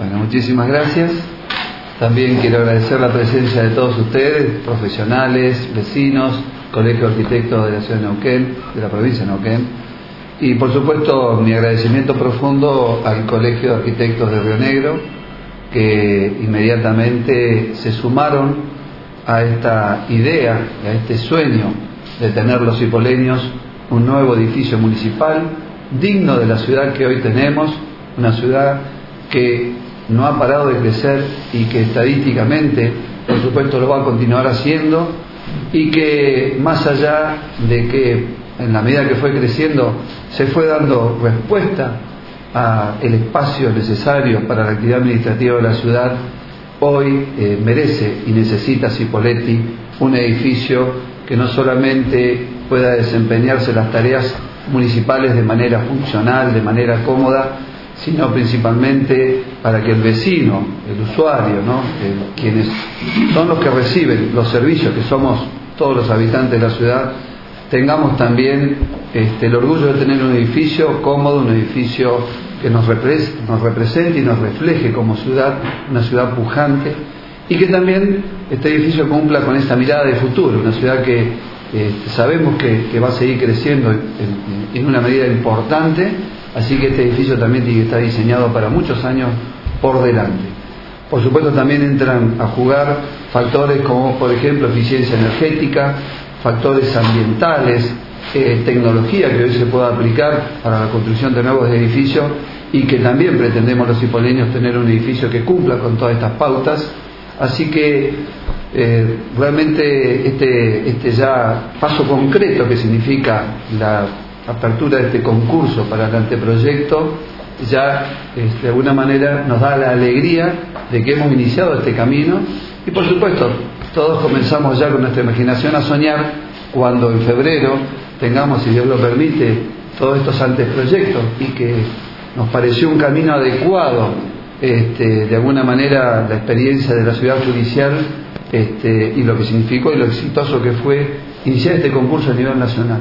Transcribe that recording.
Bueno, muchísimas gracias. También quiero agradecer la presencia de todos ustedes, profesionales, vecinos, Colegio de Arquitectos de la Ciudad de Neuquén, de la provincia de Neuquén. Y por supuesto mi agradecimiento profundo al Colegio de Arquitectos de Río Negro, que inmediatamente se sumaron a esta idea, a este sueño de tener los hipoleños un nuevo edificio municipal digno de la ciudad que hoy tenemos, una ciudad que no ha parado de crecer y que estadísticamente, por supuesto, lo va a continuar haciendo y que más allá de que en la medida que fue creciendo se fue dando respuesta a el espacio necesario para la actividad administrativa de la ciudad, hoy eh, merece y necesita Cipoletti un edificio que no solamente pueda desempeñarse las tareas municipales de manera funcional, de manera cómoda, sino principalmente para que el vecino, el usuario, ¿no? quienes son los que reciben los servicios, que somos todos los habitantes de la ciudad, tengamos también este, el orgullo de tener un edificio cómodo, un edificio que nos, nos represente y nos refleje como ciudad, una ciudad pujante, y que también este edificio cumpla con esta mirada de futuro, una ciudad que este, sabemos que, va a seguir creciendo en, una medida importante, así que este edificio también tiene que estar diseñado para muchos años por delante. Por supuesto también entran a jugar factores como por ejemplo eficiencia energética, factores ambientales, eh, tecnología que hoy se pueda aplicar para la construcción de nuevos edificios y que también pretendemos los hipoleños tener un edificio que cumpla con todas estas pautas. Así que eh, realmente este, este ya paso concreto que significa la apertura de este concurso para el anteproyecto ya este, de alguna manera nos da la alegría de que hemos iniciado este camino y por supuesto todos comenzamos ya con nuestra imaginación a soñar cuando en febrero tengamos, si Dios lo permite, todos estos anteproyectos y que nos pareció un camino adecuado este, de alguna manera la experiencia de la ciudad judicial este, y lo que significó y lo exitoso que fue iniciar este concurso a nivel nacional.